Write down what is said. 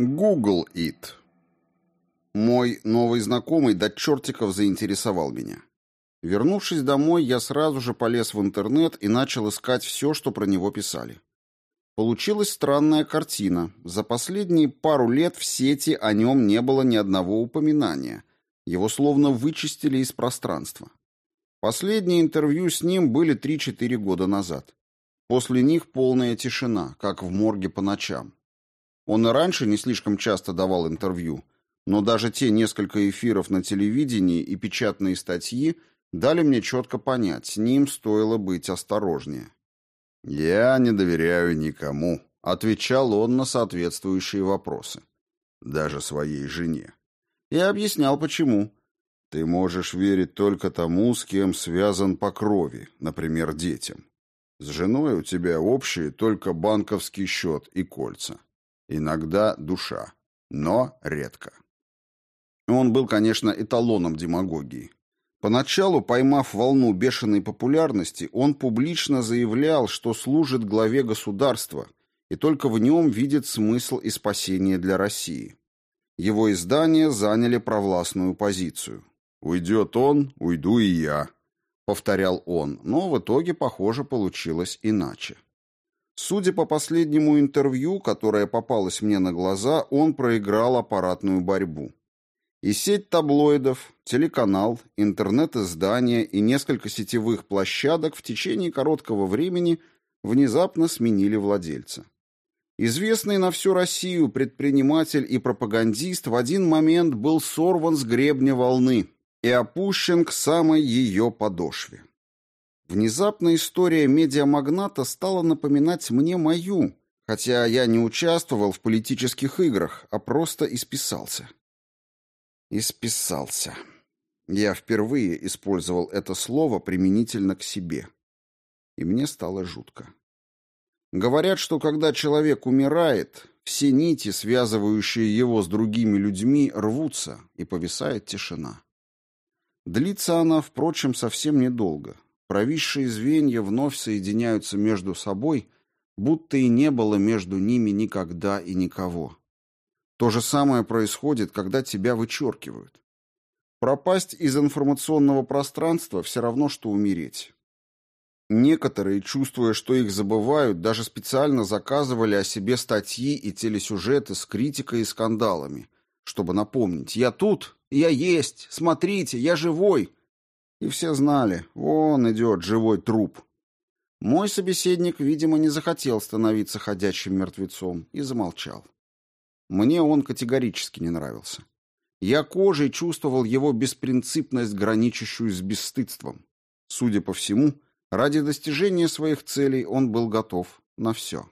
Google It. Мой новый знакомый до чертиков заинтересовал меня. Вернувшись домой, я сразу же полез в интернет и начал искать все, что про него писали. Получилась странная картина. За последние пару лет в сети о нем не было ни одного упоминания. Его словно вычистили из пространства. Последние интервью с ним были 3-4 года назад. После них полная тишина, как в морге по ночам. Он и раньше не слишком часто давал интервью, но даже те несколько эфиров на телевидении и печатные статьи дали мне четко понять, с ним стоило быть осторожнее. «Я не доверяю никому», — отвечал он на соответствующие вопросы. «Даже своей жене». Я объяснял, почему. Ты можешь верить только тому, с кем связан по крови, например, детям. С женой у тебя общие только банковский счет и кольца. Иногда душа, но редко. Он был, конечно, эталоном демагогии. Поначалу, поймав волну бешеной популярности, он публично заявлял, что служит главе государства и только в нем видит смысл и спасение для России. Его издания заняли провластную позицию. «Уйдет он, уйду и я», — повторял он, но в итоге, похоже, получилось иначе. Судя по последнему интервью, которое попалось мне на глаза, он проиграл аппаратную борьбу. И сеть таблоидов, телеканал, интернет-издания и несколько сетевых площадок в течение короткого времени внезапно сменили владельца. Известный на всю Россию предприниматель и пропагандист в один момент был сорван с гребня волны и опущен к самой ее подошве. Внезапно история медиамагната стала напоминать мне мою, хотя я не участвовал в политических играх, а просто исписался. Исписался. Я впервые использовал это слово применительно к себе. И мне стало жутко. Говорят, что когда человек умирает, все нити, связывающие его с другими людьми, рвутся, и повисает тишина. Длится она, впрочем, совсем недолго. Провисшие звенья вновь соединяются между собой, будто и не было между ними никогда и никого. То же самое происходит, когда тебя вычеркивают. Пропасть из информационного пространства все равно, что умереть. Некоторые, чувствуя, что их забывают, даже специально заказывали о себе статьи и телесюжеты с критикой и скандалами, чтобы напомнить «Я тут, я есть, смотрите, я живой!» И все знали, вон идет живой труп. Мой собеседник, видимо, не захотел становиться ходячим мертвецом и замолчал. Мне он категорически не нравился. Я кожей чувствовал его беспринципность, граничащую с бесстыдством. Судя по всему, ради достижения своих целей он был готов на все.